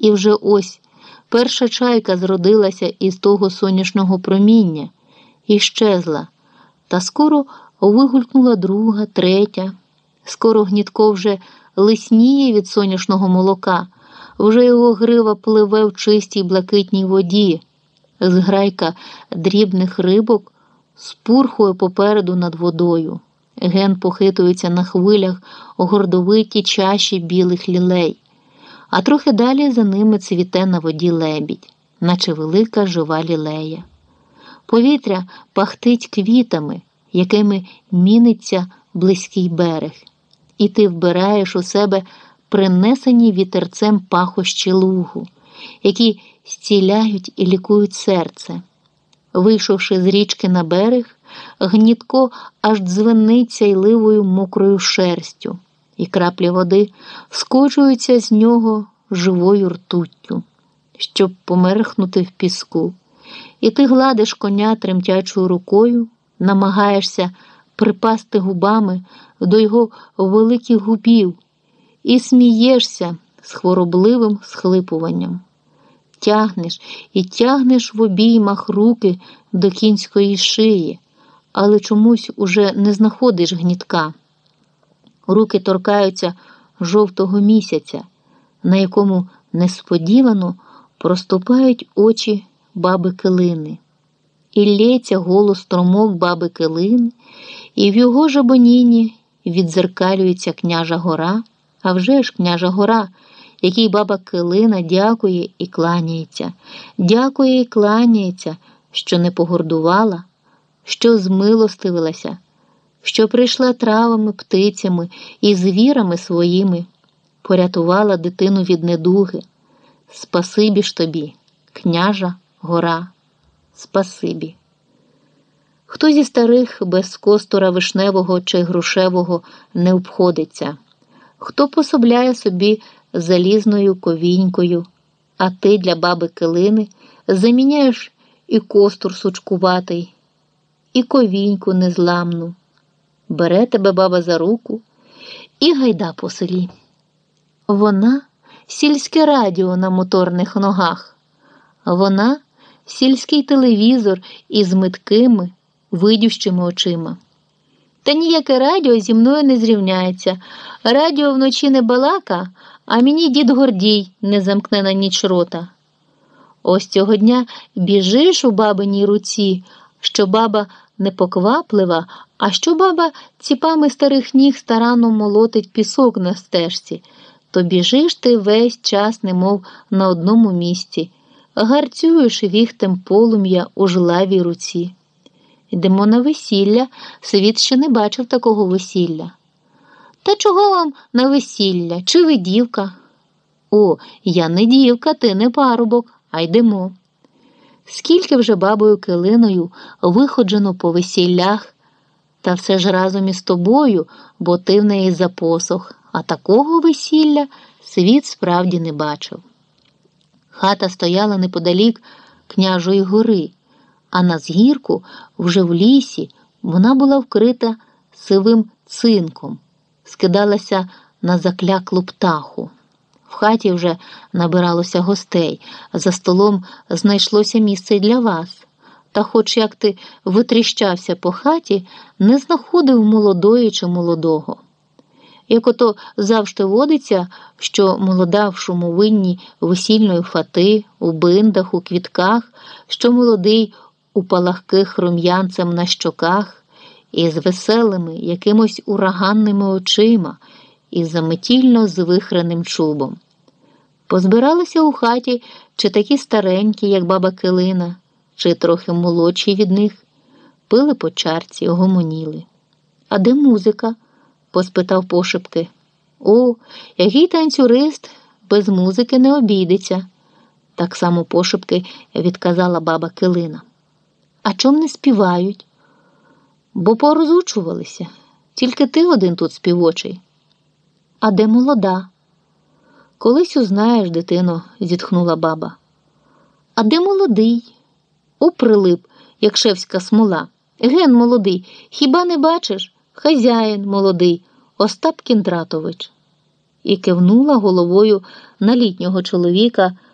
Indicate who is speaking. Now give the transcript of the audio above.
Speaker 1: І вже ось перша чайка зродилася із того сонячного проміння і щезла, та скоро вигулькнула друга, третя. Скоро гнітко вже лисніє від сонячного молока, вже його грива пливе в чистій блакитній воді. Зграйка дрібних рибок спурхує попереду над водою. Ген похитується на хвилях у гордовитій чаші білих лілей, а трохи далі за ними цвіте на воді лебідь, наче велика жива лілея. Повітря пахтить квітами, якими міниться близький берег, і ти вбираєш у себе принесені вітерцем пахощі лугу, які зціляють і лікують серце. Вийшовши з річки на берег, гнітко аж дзвенить сяйливою мокрою шерстю, і краплі води скочуються з нього живою ртуттю, щоб померхнути в піску. І ти гладиш коня тремтячою рукою, намагаєшся припасти губами до його великих губів і смієшся з хворобливим схлипуванням. Тягнеш і тягнеш в обіймах руки до кінської шиї, але чомусь уже не знаходиш гнітка. Руки торкаються жовтого місяця, на якому несподівано проступають очі баби килини. І лється голос струмок баби килин, і в його жабоніні відзеркалюється княжа гора, а вже ж княжа гора, якій баба килина дякує і кланяється, дякує і кланяється, що не погордувала, що змилостивилася, що прийшла травами, птицями і звірами своїми, порятувала дитину від недуги. Спасибі ж тобі, княжа гора, спасибі. Хто зі старих без костура вишневого чи грушевого не обходиться, хто пособляє собі залізною ковінькою, а ти для баби килини заміняєш і костур сучкуватий, і ковіньку незламну. Бере тебе баба за руку і гайда по селі. Вона сільське радіо на моторних ногах, вона сільський телевізор із миткими, видющими очима. Та ніяке радіо зі мною не зрівняється. Радіо вночі не балака, а мені дід Гордій не замкне на ніч рота. Ось цього дня біжиш у бабиній руці, що баба непокваплива, а що баба ціпами старих ніг старанно молотить пісок на стежці, то біжиш ти весь час, немов на одному місці, гарцюєш віхтем полум'я у жлавій руці. Йдемо на весілля, світ ще не бачив такого весілля. Та чого вам на весілля? Чи ви дівка? О, я не дівка, ти не парубок, а йдемо. Скільки вже бабою килиною виходжено по весіллях, та все ж разом із тобою, бо ти в неї за посох, а такого весілля світ справді не бачив. Хата стояла неподалік княжої гори, а на згірку, вже в лісі, вона була вкрита сивим цинком, скидалася на закляклу птаху. В хаті вже набиралося гостей, за столом знайшлося місце для вас. Та, хоч як ти витріщався по хаті, не знаходив молодої чи молодого. Як ото завжди водиться, що молода в шумовинні весільної фати, у биндах, у квітках, що молодий у палахких рум'янцем на щоках, і з веселими, якимось ураганними очима і заметільно звихреним чубом. Позбиралися у хаті чи такі старенькі, як баба Килина, чи трохи молодші від них, пили по чарці, гомоніли. А де музика? поспитав пошепки. О, який танцюрист без музики не обійдеться, так само пошепки відказала баба Килина. А чом не співають? Бо порозучувалися, тільки ти один тут співочий. А де молода? Колись узнаєш, дитино, зітхнула баба. А де молодий? Уприлип, прилип, як шевська смола. Ген молодий, хіба не бачиш? Хазяїн молодий, Остап Кіндратович. і кивнула головою на літнього чоловіка.